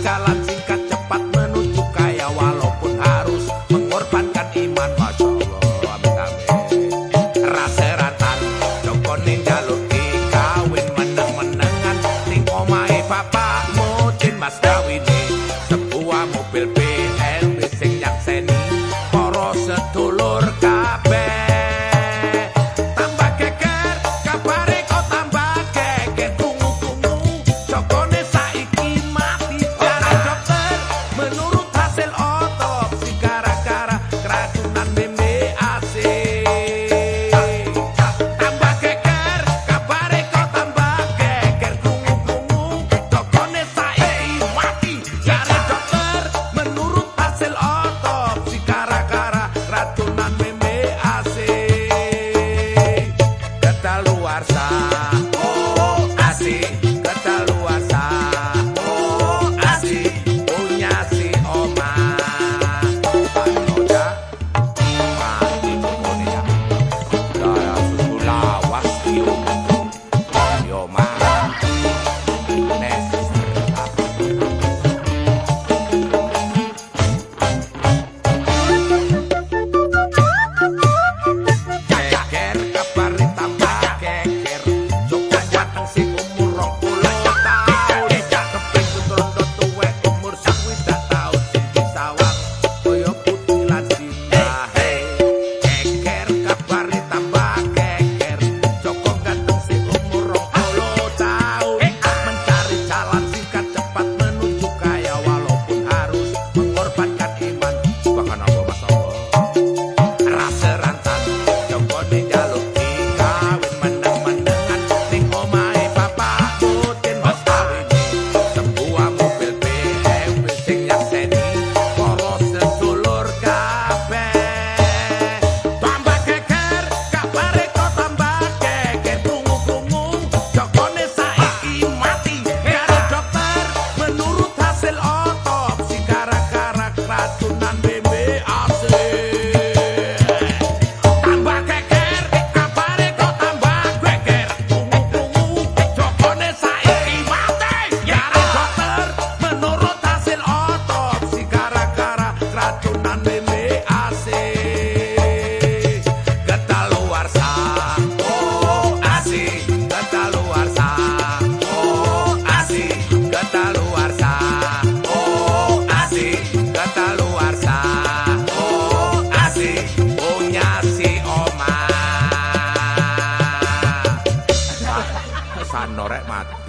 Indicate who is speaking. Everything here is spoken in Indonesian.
Speaker 1: jalan singkat cepat menuju kaya walaupun harus mengorbankan iman. Masya Allah amin. Amin raseratan joko ning dikawin meneng menengan ning omahe bapakmu mas kawin. sanorek mat.